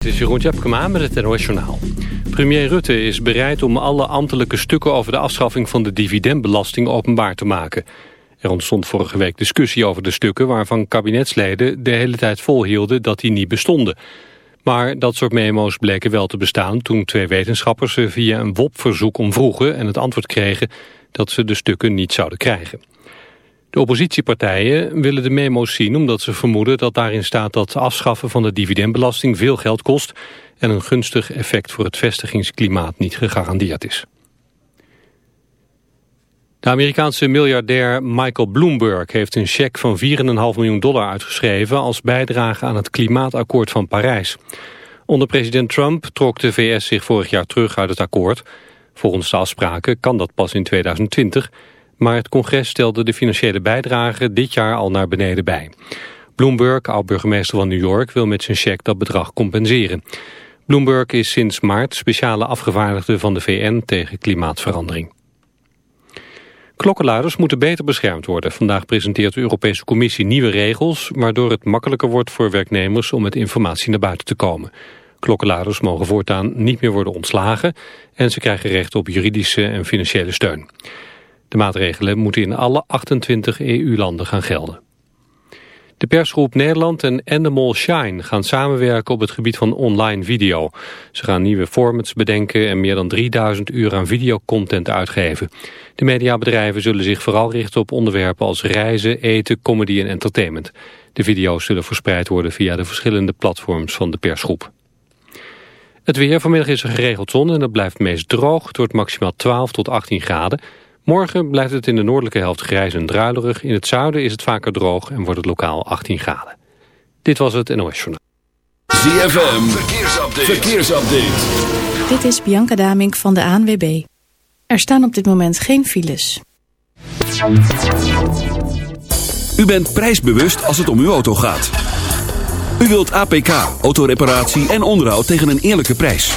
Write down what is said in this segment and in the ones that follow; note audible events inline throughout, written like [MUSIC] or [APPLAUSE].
Het is Jeroen Tjepkema met het NOS Journaal. Premier Rutte is bereid om alle ambtelijke stukken over de afschaffing van de dividendbelasting openbaar te maken. Er ontstond vorige week discussie over de stukken waarvan kabinetsleden de hele tijd volhielden dat die niet bestonden. Maar dat soort memo's bleken wel te bestaan toen twee wetenschappers ze via een WOP-verzoek om vroegen en het antwoord kregen dat ze de stukken niet zouden krijgen. De oppositiepartijen willen de memo's zien omdat ze vermoeden dat daarin staat dat afschaffen van de dividendbelasting veel geld kost en een gunstig effect voor het vestigingsklimaat niet gegarandeerd is. De Amerikaanse miljardair Michael Bloomberg heeft een cheque van 4,5 miljoen dollar uitgeschreven als bijdrage aan het klimaatakkoord van Parijs. Onder president Trump trok de VS zich vorig jaar terug uit het akkoord. Volgens de afspraken kan dat pas in 2020 maar het congres stelde de financiële bijdrage dit jaar al naar beneden bij. Bloomberg, oud-burgemeester van New York, wil met zijn cheque dat bedrag compenseren. Bloomberg is sinds maart speciale afgevaardigde van de VN tegen klimaatverandering. Klokkenluiders moeten beter beschermd worden. Vandaag presenteert de Europese Commissie nieuwe regels... waardoor het makkelijker wordt voor werknemers om met informatie naar buiten te komen. Klokkenluiders mogen voortaan niet meer worden ontslagen... en ze krijgen recht op juridische en financiële steun. De maatregelen moeten in alle 28 EU-landen gaan gelden. De persgroep Nederland en Endemol Shine gaan samenwerken op het gebied van online video. Ze gaan nieuwe formats bedenken en meer dan 3000 uur aan videocontent uitgeven. De mediabedrijven zullen zich vooral richten op onderwerpen als reizen, eten, comedy en entertainment. De video's zullen verspreid worden via de verschillende platforms van de persgroep. Het weer vanmiddag is er geregeld zon en het blijft meest droog. Het wordt maximaal 12 tot 18 graden. Morgen blijft het in de noordelijke helft grijs en druilerig. In het zuiden is het vaker droog en wordt het lokaal 18 graden. Dit was het NOS Journaal. ZFM, verkeersupdate. verkeersupdate. Dit is Bianca Damink van de ANWB. Er staan op dit moment geen files. U bent prijsbewust als het om uw auto gaat. U wilt APK, autoreparatie en onderhoud tegen een eerlijke prijs.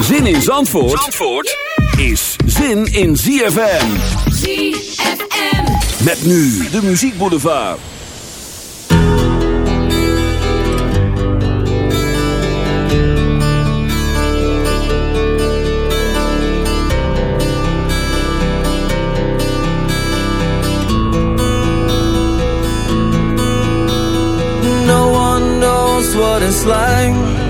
Zin in Zandvoort, Zandvoort is zin in ZFM. ZFM. Met nu de muziekboulevard. No one knows what it's like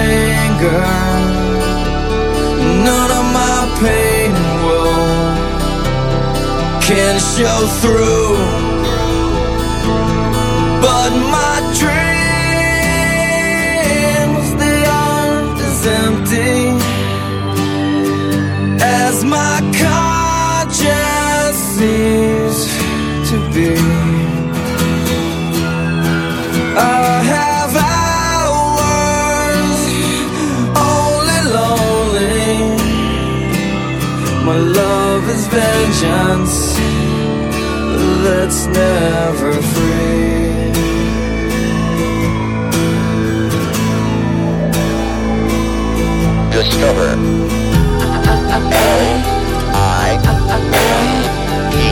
girl. None of my pain and woe Can show through. But my dreams They aren't as empty. As my is vengeance that's never free. Discover. L I N E.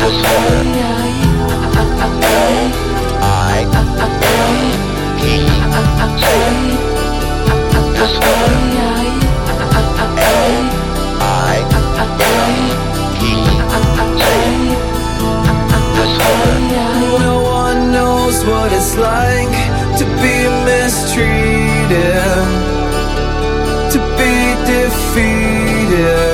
Discover. what it's like to be mistreated, to be defeated.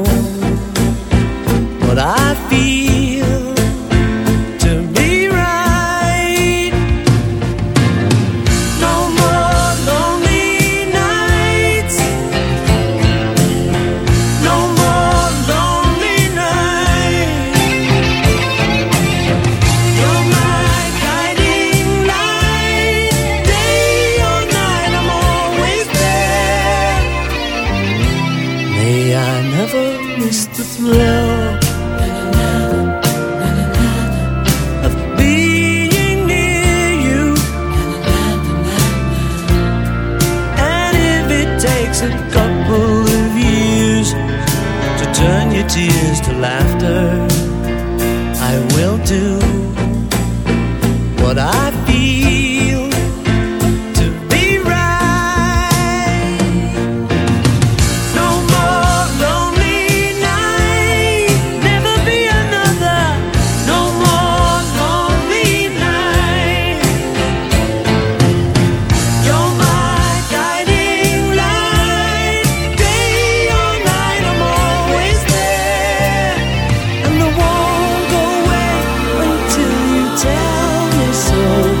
so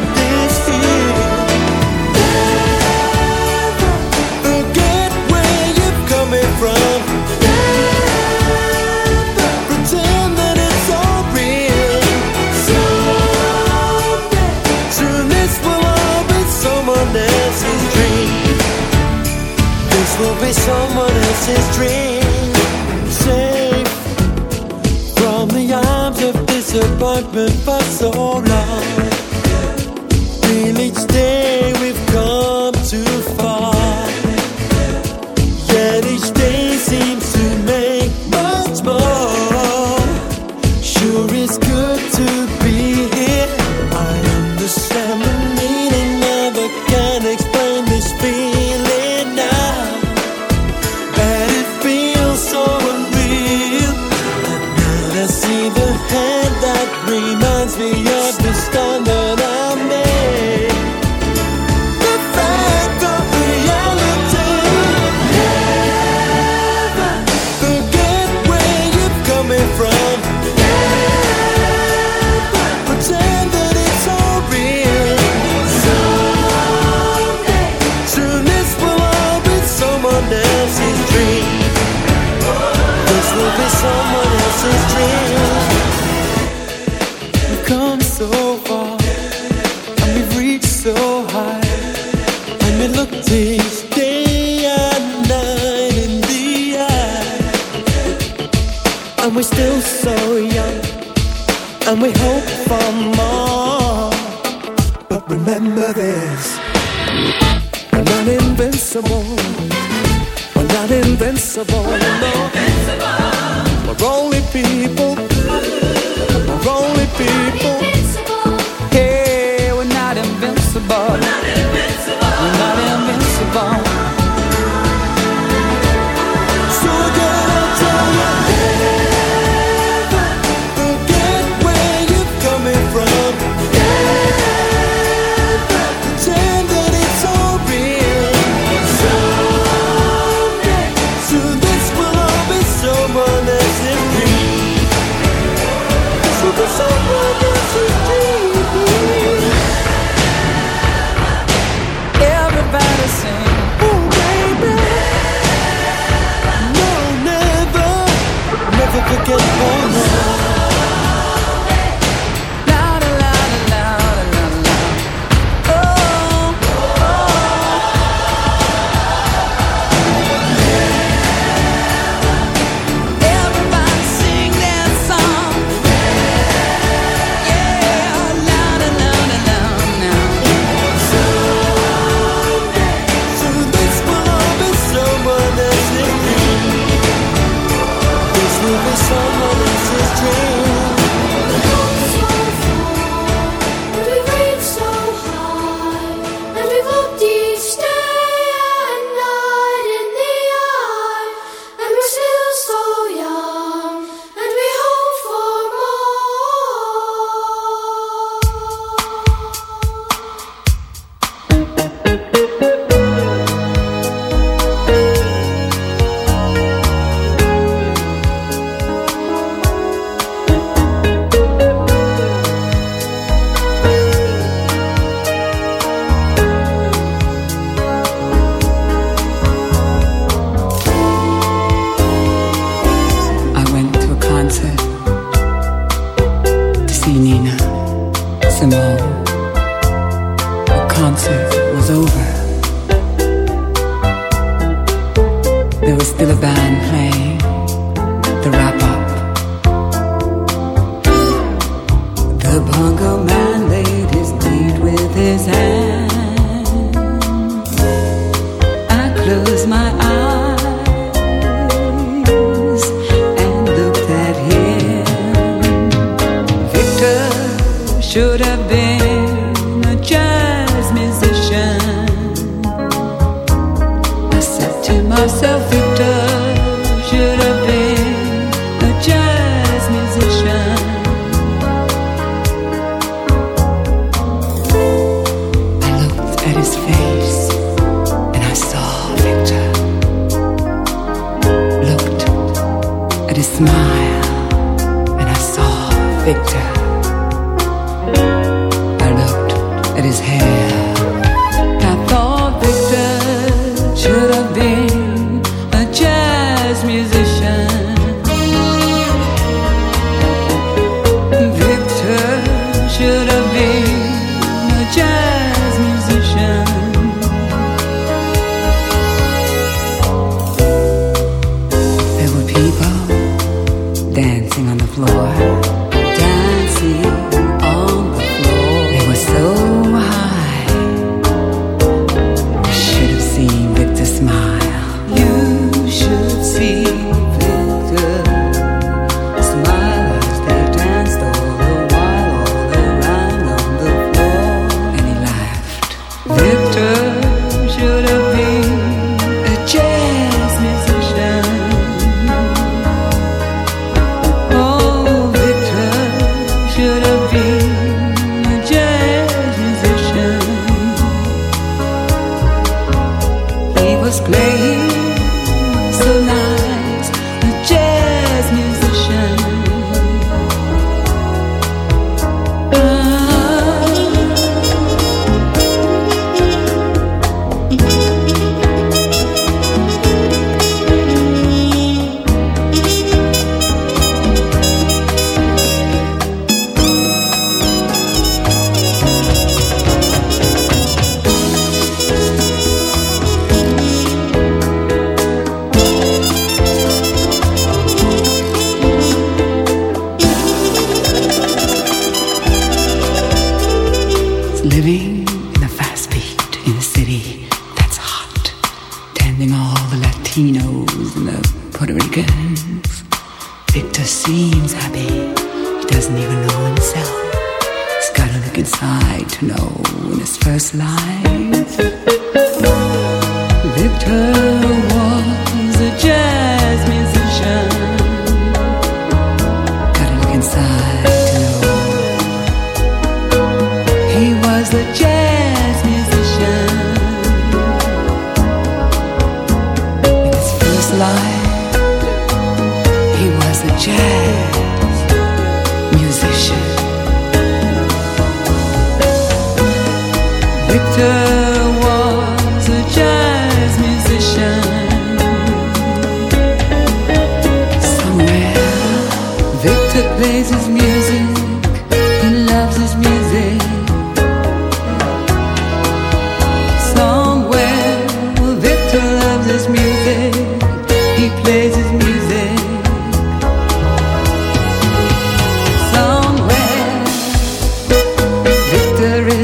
been for so long.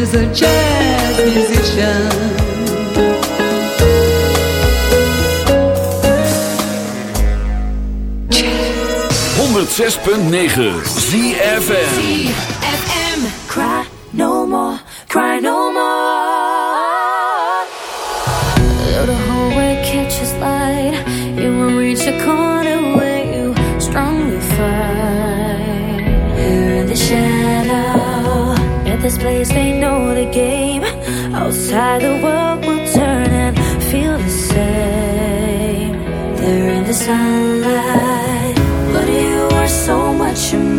is a jazz 106.9 ZFM.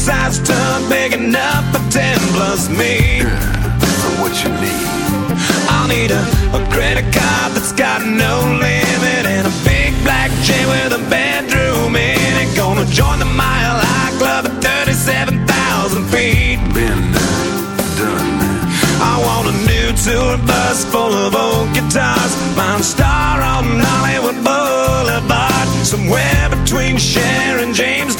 size tub big enough for ten plus me. That's what you need. I'll need a, a credit card that's got no limit and a big black jet with a bedroom in it. Gonna join the Mile High Club at 37,000 feet. Been done. I want a new tour bus full of old guitars. Mine star on Hollywood Boulevard, somewhere between Cher and James.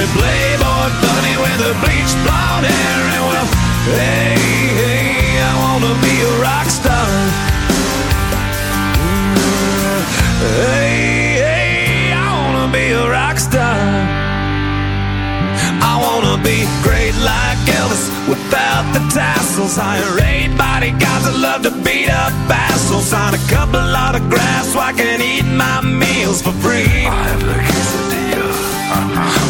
Every playboy bunny with the bleached blonde hair. And well, hey, hey, I wanna be a rock star. Hey, hey, I wanna be a rock star. I wanna be great like Elvis without the tassels. Hire eight bodyguards that love to beat up assholes. Sign a couple autographs so I can eat my meals for free. I have the quesadilla. [LAUGHS]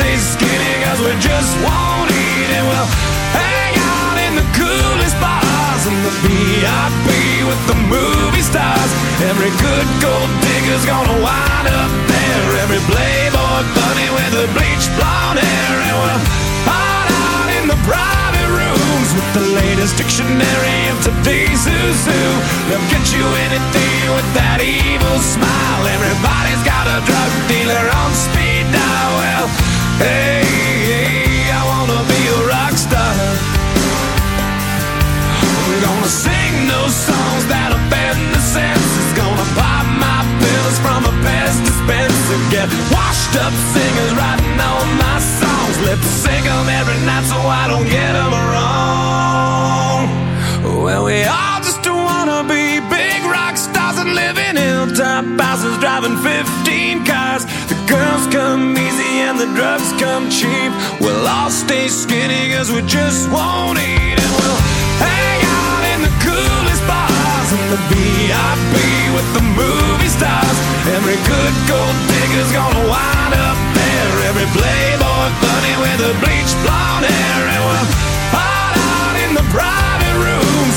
stay skinny cause we just won't eat and we'll hang out in the coolest bars in the VIP with the movie stars. Every good gold digger's gonna wind up there. Every playboy bunny with the bleached blonde hair and we'll hide out in the private rooms with the latest dictionary of today's who's who. They'll get you anything with that evil smile. Everybody's got a drug dealer on speed dial. Well, hey, I wanna be a rock star. Gonna sing those songs that offend the senses. Gonna pop my pills from a Pez dispenser. Get washed up singers writing all my songs. Lip sync 'em every night so I don't get wrong. Well, we all just wanna be big rock stars and live in hilltop houses driving 15 cars. Girls come easy and the drugs come cheap. We'll all stay skinny cause we just won't eat and we'll hang out in the coolest bars in the VIP with the movie stars. Every good gold digger's gonna wind up there. Every playboy bunny with the bleached blonde hair and we'll hide out in the rooms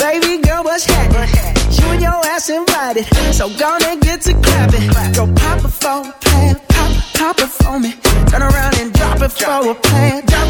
Baby girl, what's happening? You and your ass invited. So gonna get to clapping. Go pop it for a plan. Pop, pop it for me. Turn around and drop it for a plan. Drop,